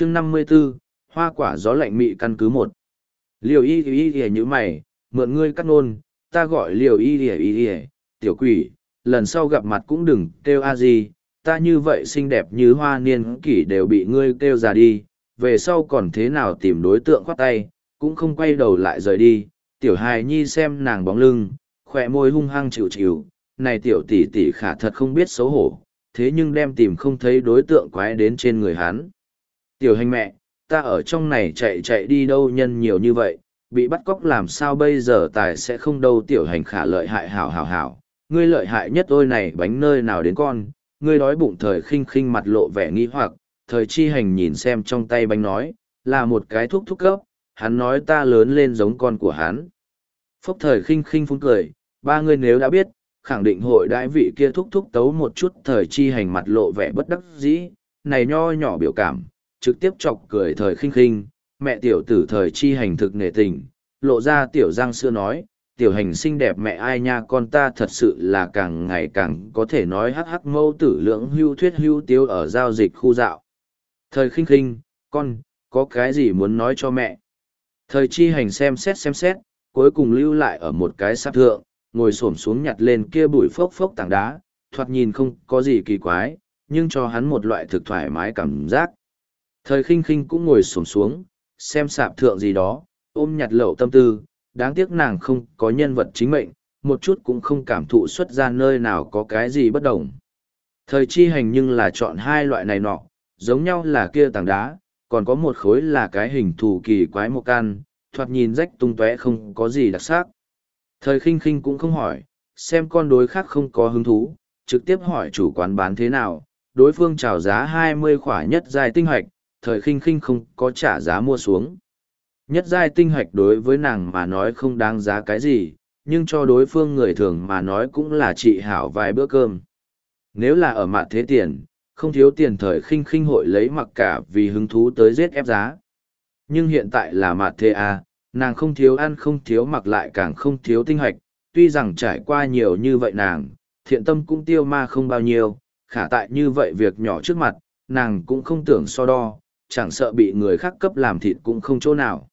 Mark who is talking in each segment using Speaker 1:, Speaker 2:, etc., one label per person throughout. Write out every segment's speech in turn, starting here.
Speaker 1: chương năm mươi 54, hoa quả gió lạnh mị căn cứ một. Liều y y y như mày mượn ngươi cắt nôn ta gọi liều y y y y tiểu quỷ lần sau gặp mặt cũng đừng kêu a gì ta như vậy xinh đẹp như hoa niên kỷ đều bị ngươi kêu già đi về sau còn thế nào tìm đối tượng khoát tay cũng không quay đầu lại rời đi tiểu hài nhi xem nàng bóng lưng khỏe môi hung hăng chịu chịu này tiểu tỷ tỷ khả thật không biết xấu hổ thế nhưng đem tìm không thấy đối tượng quái đến trên người hắn tiểu hành mẹ ta ở trong này chạy chạy đi đâu nhân nhiều như vậy, bị bắt cóc làm sao bây giờ tài sẽ không đâu tiểu hành khả lợi hại hảo hảo hảo, ngươi lợi hại nhất ôi này bánh nơi nào đến con, ngươi đói bụng thời khinh khinh mặt lộ vẻ nghi hoặc, thời chi hành nhìn xem trong tay bánh nói, là một cái thuốc thúc cấp, hắn nói ta lớn lên giống con của hắn. Phúc thời khinh khinh phun cười, ba người nếu đã biết, khẳng định hội đại vị kia thúc thúc tấu một chút thời chi hành mặt lộ vẻ bất đắc dĩ, này nho nhỏ biểu cảm, trực tiếp chọc cười thời khinh khinh, mẹ tiểu tử thời chi hành thực nể tình, lộ ra tiểu giang xưa nói, tiểu hành xinh đẹp mẹ ai nha con ta thật sự là càng ngày càng có thể nói hắc hắc mâu tử lưỡng hưu thuyết hưu tiêu ở giao dịch khu dạo. Thời khinh khinh, con, có cái gì muốn nói cho mẹ? Thời chi hành xem xét xem xét, cuối cùng lưu lại ở một cái sạp thượng, ngồi xổm xuống nhặt lên kia bụi phốc phốc tảng đá, thoạt nhìn không có gì kỳ quái, nhưng cho hắn một loại thực thoải mái cảm giác. Thời khinh khinh cũng ngồi xổm xuống, xem sạp thượng gì đó, ôm nhặt lậu tâm tư, đáng tiếc nàng không có nhân vật chính mệnh, một chút cũng không cảm thụ xuất ra nơi nào có cái gì bất đồng. Thời chi hành nhưng là chọn hai loại này nọ, giống nhau là kia tảng đá, còn có một khối là cái hình thù kỳ quái một can, thoạt nhìn rách tung tóe không có gì đặc sắc. Thời khinh khinh cũng không hỏi, xem con đối khác không có hứng thú, trực tiếp hỏi chủ quán bán thế nào, đối phương chào giá hai mươi khỏa nhất dài tinh hoạch, thời khinh khinh không có trả giá mua xuống. Nhất giai tinh hoạch đối với nàng mà nói không đáng giá cái gì, nhưng cho đối phương người thường mà nói cũng là trị hảo vài bữa cơm. Nếu là ở mặt thế tiền, không thiếu tiền thời khinh khinh hội lấy mặc cả vì hứng thú tới giết ép giá. Nhưng hiện tại là mặt thế à, nàng không thiếu ăn không thiếu mặc lại càng không thiếu tinh hoạch, tuy rằng trải qua nhiều như vậy nàng, thiện tâm cũng tiêu ma không bao nhiêu, khả tại như vậy việc nhỏ trước mặt, nàng cũng không tưởng so đo, chẳng sợ bị người khác cấp làm thịt cũng không chỗ nào.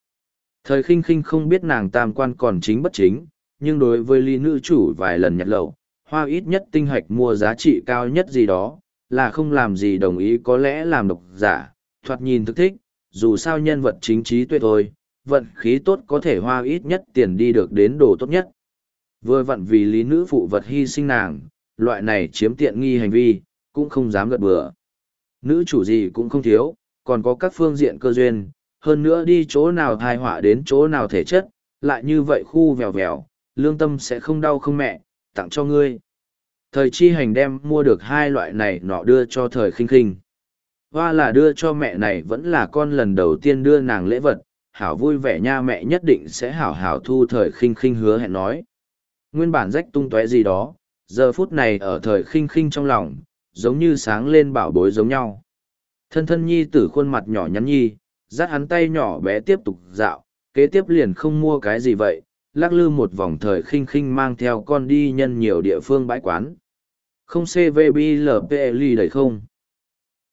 Speaker 1: Thời khinh khinh không biết nàng tam quan còn chính bất chính, nhưng đối với ly nữ chủ vài lần nhặt lậu, hoa ít nhất tinh hoạch mua giá trị cao nhất gì đó, là không làm gì đồng ý có lẽ làm độc giả, thoạt nhìn thực thích, dù sao nhân vật chính trí tuyệt thôi, vận khí tốt có thể hoa ít nhất tiền đi được đến đồ tốt nhất. Vừa vặn vì lý nữ phụ vật hy sinh nàng, loại này chiếm tiện nghi hành vi, cũng không dám gật bừa. Nữ chủ gì cũng không thiếu, còn có các phương diện cơ duyên, hơn nữa đi chỗ nào thai họa đến chỗ nào thể chất, lại như vậy khu vèo vèo, lương tâm sẽ không đau không mẹ, tặng cho ngươi. Thời chi hành đem mua được hai loại này nọ đưa cho thời khinh khinh. Hoa là đưa cho mẹ này vẫn là con lần đầu tiên đưa nàng lễ vật, hảo vui vẻ nha mẹ nhất định sẽ hảo hảo thu thời khinh khinh hứa hẹn nói. Nguyên bản rách tung tóe gì đó, giờ phút này ở thời khinh khinh trong lòng, giống như sáng lên bảo bối giống nhau. Thân thân nhi tử khuôn mặt nhỏ nhắn nhi, dắt hắn tay nhỏ bé tiếp tục dạo, kế tiếp liền không mua cái gì vậy, lắc lư một vòng thời khinh khinh mang theo con đi nhân nhiều địa phương bãi quán. Không CVBLPL đầy không?